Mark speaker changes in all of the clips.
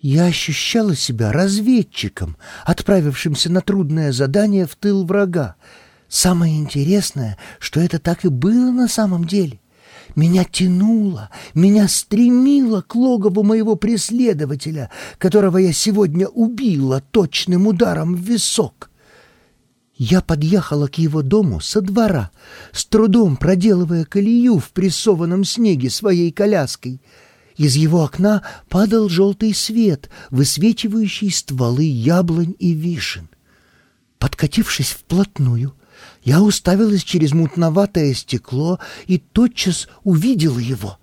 Speaker 1: Я ощущала себя разведчиком, отправившимся на трудное задание в тыл врага. Самое интересное, что это так и было на самом деле. Меня тянуло, меня стремило к логову моего преследователя, которого я сегодня убила точным ударом в висок. Я подъехала к его дому со двора, с трудом проделывая колею в прессованном снеге своей коляской — из его окна падал желтый свет, высвечивающий стволы яблонь и вишен. Подкатившись вплотную, я уставилась через мутноватое стекло и тотчас увидела его.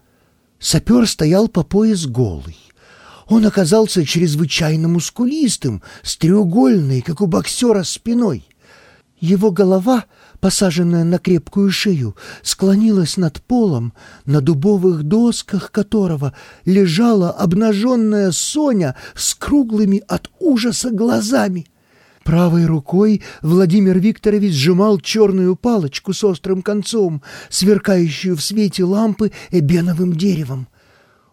Speaker 1: Сапер стоял по пояс голый. Он оказался чрезвычайно мускулистым, с треугольной, как у боксера, спиной. Его голова — посаженная на крепкую шею, склонилась над полом, на дубовых досках которого лежала обнаженная Соня с круглыми от ужаса глазами. Правой рукой Владимир Викторович сжимал черную палочку с острым концом, сверкающую в свете лампы эбеновым деревом.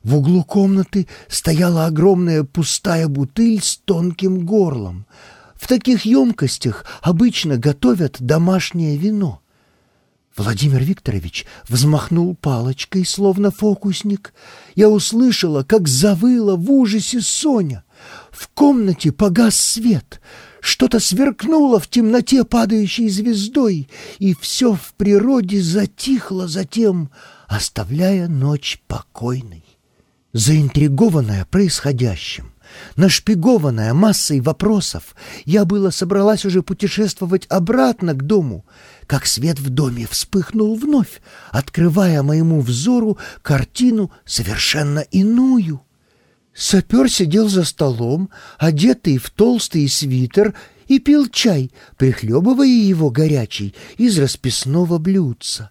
Speaker 1: В углу комнаты стояла огромная пустая бутыль с тонким горлом — в таких емкостях обычно готовят домашнее вино. Владимир Викторович взмахнул палочкой, словно фокусник. Я услышала, как завыла в ужасе Соня. В комнате погас свет. Что-то сверкнуло в темноте падающей звездой, и все в природе затихло затем, оставляя ночь покойной. Заинтригованная происходящим, Нашпигованная массой вопросов, я было собралась уже путешествовать обратно к дому, как свет в доме вспыхнул вновь, открывая моему взору картину совершенно иную. Сапер сидел за столом, одетый в толстый свитер, и пил чай, прихлебывая его горячий из расписного блюдца.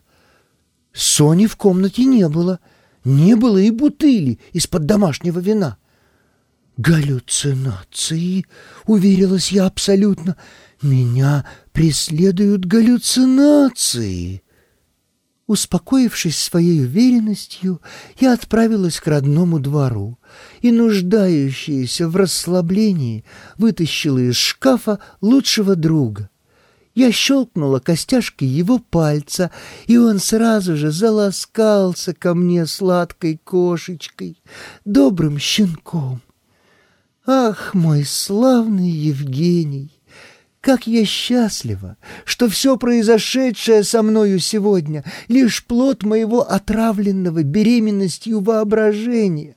Speaker 1: Сони в комнате не было, не было и бутыли из-под домашнего вина. «Галлюцинации!» — уверилась я абсолютно. «Меня преследуют галлюцинации!» Успокоившись своей уверенностью, я отправилась к родному двору и, нуждающаяся в расслаблении, вытащила из шкафа лучшего друга. Я щелкнула костяшкой его пальца, и он сразу же заласкался ко мне сладкой кошечкой, добрым щенком. Ах, мой славный Евгений! Как я счастлива, что все произошедшее со мною сегодня — лишь плод моего отравленного беременностью воображения.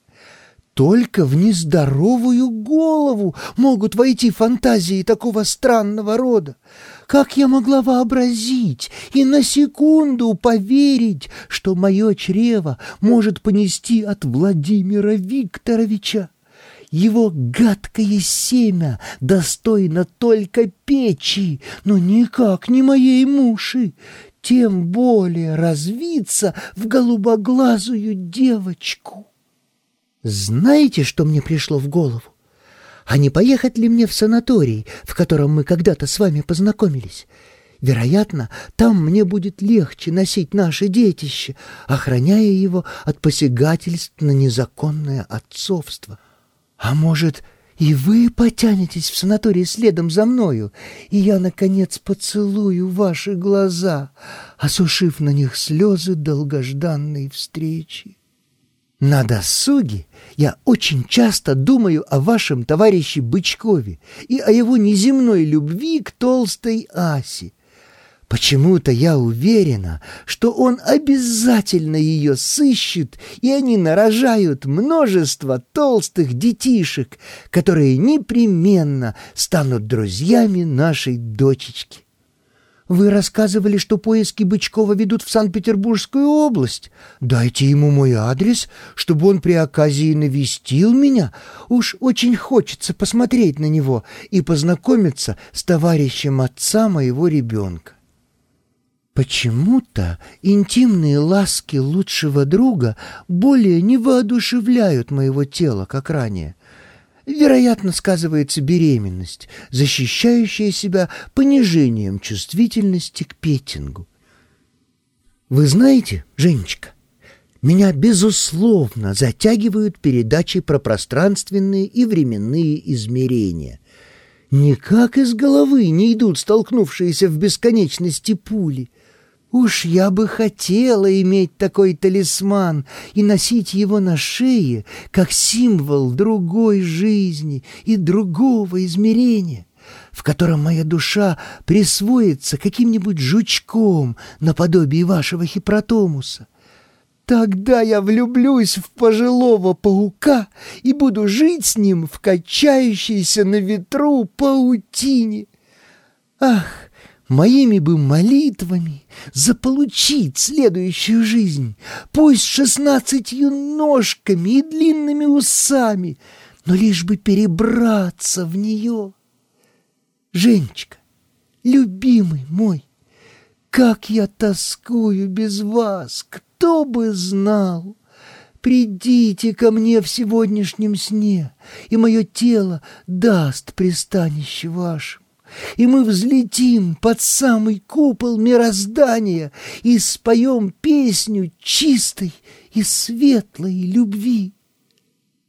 Speaker 1: Только в нездоровую голову могут войти фантазии такого странного рода. Как я могла вообразить и на секунду поверить, что мое чрево может понести от Владимира Викторовича? Его гадкое семя достойно только печи, но никак не моей муши, тем более развиться в голубоглазую девочку. Знаете, что мне пришло в голову? А не поехать ли мне в санаторий, в котором мы когда-то с вами познакомились? Вероятно, там мне будет легче носить наше детище, охраняя его от посягательств на незаконное отцовство. А может, и вы потянетесь в санаторий следом за мною, и я, наконец, поцелую ваши глаза, осушив на них слезы долгожданной встречи. На досуге я очень часто думаю о вашем товарище Бычкове и о его неземной любви к толстой Асе, Почему-то я уверена, что он обязательно ее сыщет, и они нарожают множество толстых детишек, которые непременно станут друзьями нашей дочечки. Вы рассказывали, что поиски Бычкова ведут в Санкт-Петербургскую область. Дайте ему мой адрес, чтобы он при оказии навестил меня. Уж очень хочется посмотреть на него и познакомиться с товарищем отца моего ребенка. Почему-то интимные ласки лучшего друга более не воодушевляют моего тела, как ранее. Вероятно, сказывается беременность, защищающая себя понижением чувствительности к петингу. Вы знаете, Женечка, Меня, безусловно, затягивают передачи про пространственные и временные измерения. Никак из головы не идут столкнувшиеся в бесконечности пули. Уж я бы хотела иметь такой талисман и носить его на шее, как символ другой жизни и другого измерения, в котором моя душа присвоится каким-нибудь жучком наподобие вашего хипротомуса. Тогда я влюблюсь в пожилого паука и буду жить с ним в качающейся на ветру паутине. Ах, моими бы молитвами заполучить следующую жизнь, пусть шестнадцатью ножками и длинными усами, но лишь бы перебраться в нее. Женечка, любимый мой, как я тоскую без вас, кто бы знал! Придите ко мне в сегодняшнем сне, и мое тело даст пристанище вашему, и мы взлетим под самый купол мироздания и споем песню чистой и светлой любви.